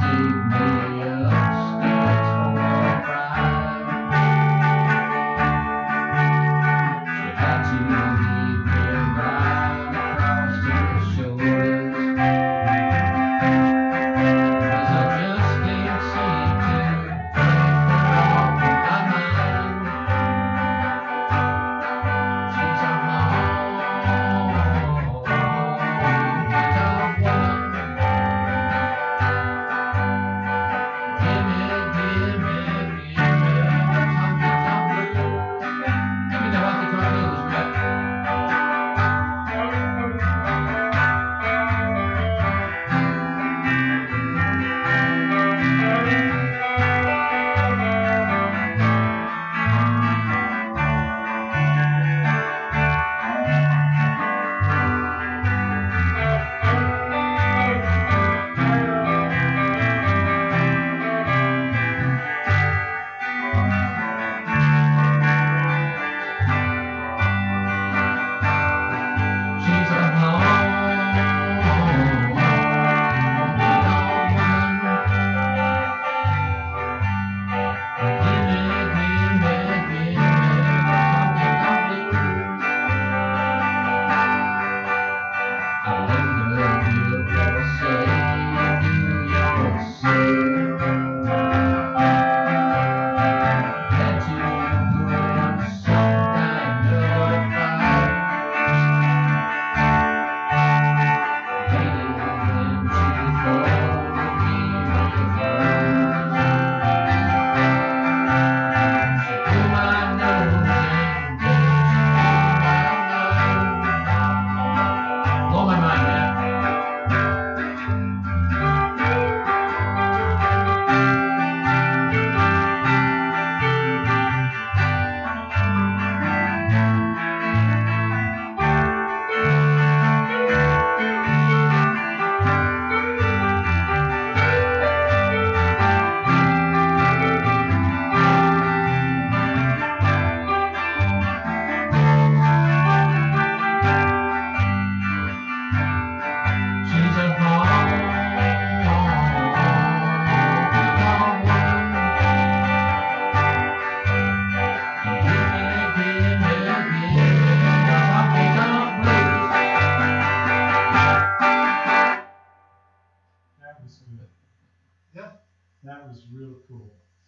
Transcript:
de mim. see it. Yeah. That was real cool.